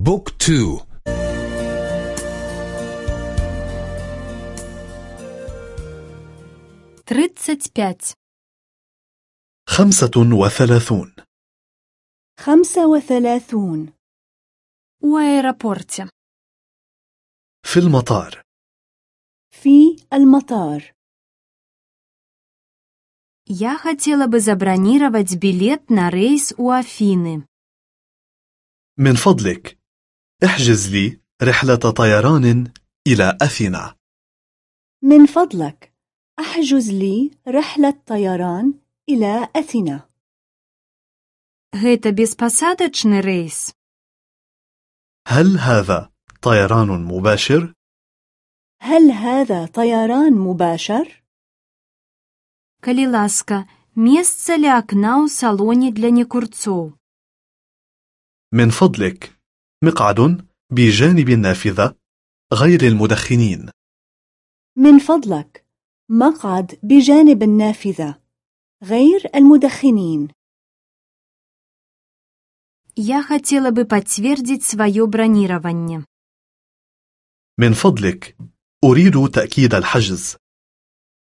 بوك تو тридцать пять خمسة وثلاثون خمسة وثلاثون у аэропорте في المطار في المطار Я хотела бы забронировать билет на рейс у Афины. من فضلك احجز لي رحلة طيران إلى أثينا من فضلك احجز لي رحلة طيران إلى أثينا Гэта беспасадачны рейс. هل هذا طيران مباشر؟ هل هذا طيران مباشر؟ Калі ласка, месца ля акна ў салоне для некурцоў. من فضلك مقعد بجانب النافذة غير المدخنين من فضلك مقعد بجانب النافذة غير المدخنين Я хотела бы подтвердить свое бронирование. من فضلك أريد تأكيد الحجز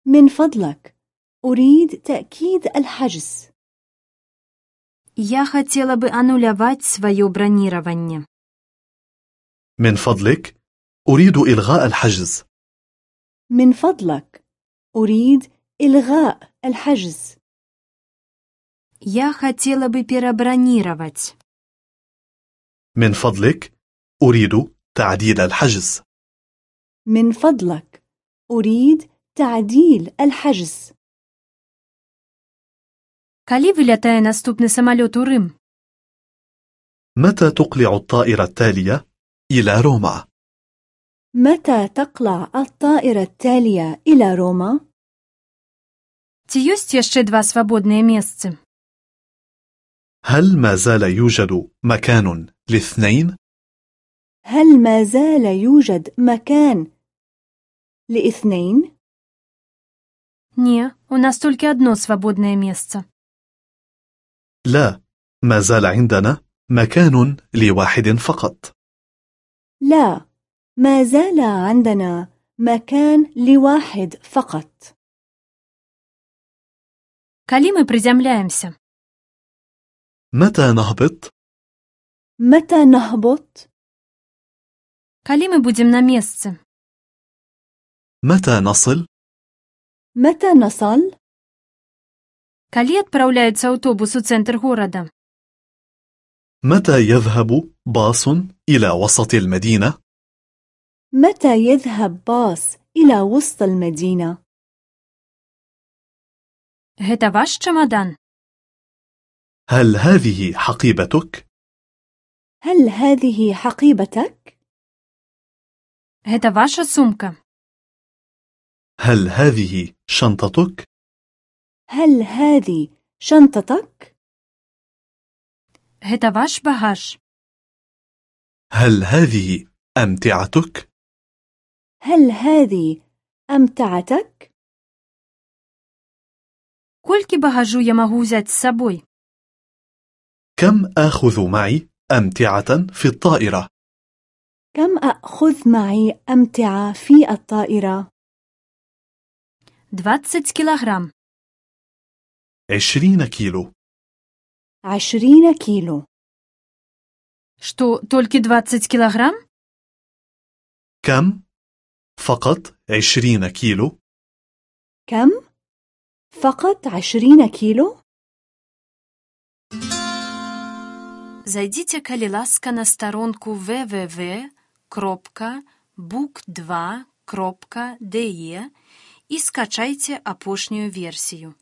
من فضلك أريد تأكيد الحجز Я хотела бы аннулировать свое бронирование. من فضلك أريد إلغاء الحجز من فضلك أريد إلغاء الحجز Я хотела бы перебронировать. من فضلك أريد تعديل الحجز من فضلك أريد تعديل الحجز Калі вылятае наступны самолет у Рым? متى تقلع الطائرة التالية إلى روما؟ متى تقلع الطائرة التالية إلى روما؟ Ці ёсць яшчэ два свабодныя месцы? هل ما زال يوجد مكان لاثنين؟ هل ما زال يوجد مكان لاثنين؟ Не, у нас толькі адно свабоднае месца. لا ما زال عندنا مكان لواحد فقط لا ما زال عندنا مكان لواحد فقط Калі мы прызямляемся? متى نهبط؟ متى نهبط؟ Калі мы будзем на месцы? متى نصل؟ متى نصل؟ Калі адпраўляецца аўтобус у цэнтр горада? متى يذهب باص إلى وسط المدينة؟ متى يذهب باص إلى وسط المدينة؟ Гэта ваш чамадан? هل هذه حقيبتك؟ هل هذه حقيبتك؟ Гэта ваша сумка? هل هذه شنطتك؟ هل هذه شنطتك؟ Гэта ваш багаж? هل هذه أمتعتك؟ هل هذه أمتعتك؟ Колькі багажу я магу ўзяць з сабой? كم آخذ معي أمتعة في الطائرة؟ كم أخذ معي أمتعة في الطائرة؟ 20 кілаграм. عشرين كيلو عشرين كيلو Што, толькі 20 кілаграм? كم؟ فقط عشرين كيلو كم؟ فقط عشرين كيلو؟ Зайдзіце, калі ласка, на старонку www.book2.de і скачайце апошнюю версію.